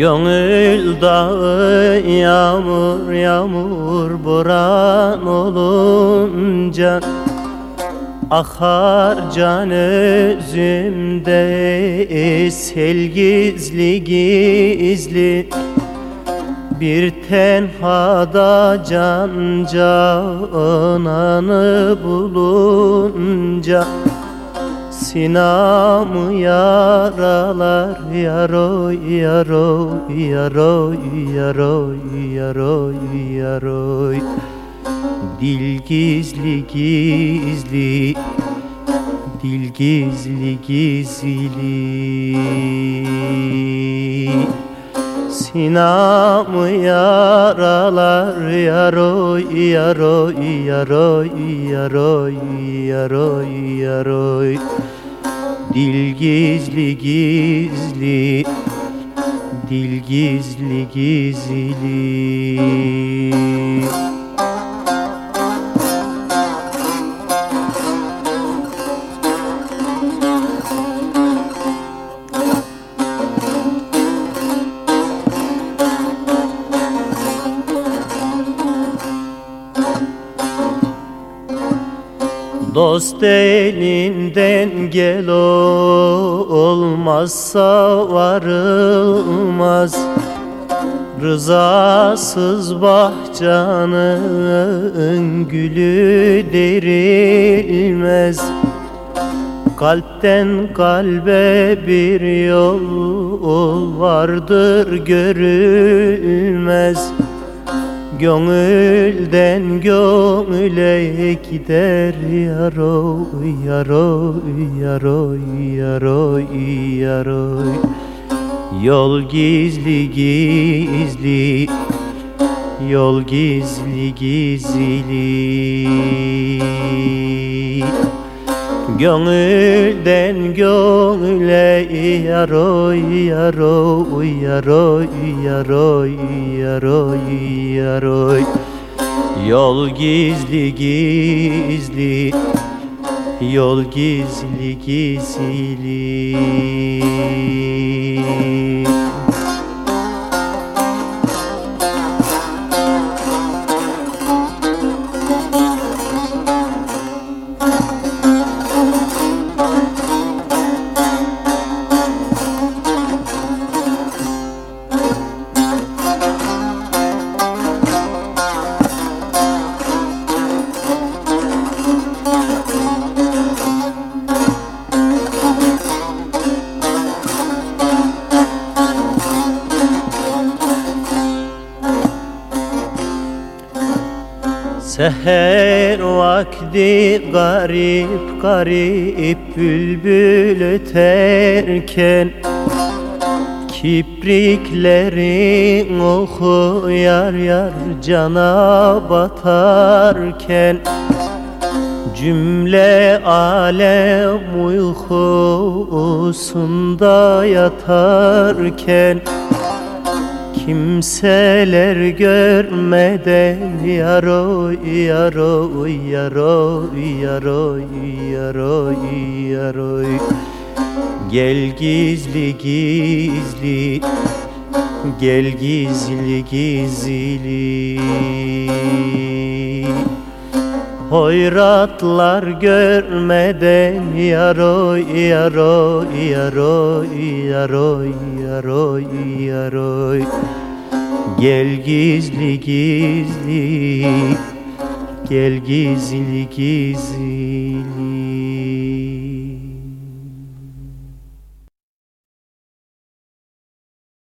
Gönül dağı yağmur yağmur boran olunca Akar can özümde sel gizli gizli. Bir tenhada can cananı bulunca Sinamı yaralar? Yaroy yaroy yaroy yaroy yaroy yaroy. Dil gizli gizli. Dil gizli gizli. Sinamı yaralar? Yaroy yaroy yaroy yaroy yaroy yaroy Dil gizli gizli Dil gizli gizli Dost elinden gel olmazsa varılmaz. Rızasız bahçanın gülü derilmez Kalpten kalbe bir yol vardır görülmez Gönülden gönüle gider yaroy yaroy yaroy yaroy yaroy. Yol gizli gizli Yol gizli gizli Gönülden gönüle yaroy yaroy yaroy yaroy yaroy yaroy Yol gizli gizli Yol gizli gizli Seher vakti garip garip bülbül öterken Kipriklerin oku yar yar cana batarken Cümle alem uykusunda yatarken Kimseler görmeden yaroy yaroy yaroy yaroy yaroy yaroy. Gel gizli gizli Gel gizli gizli Hoyratlar görmeden yaroy yaroy yaroy yaroy yaroy yaroy. Gel gizli gizli Gel gizli gizli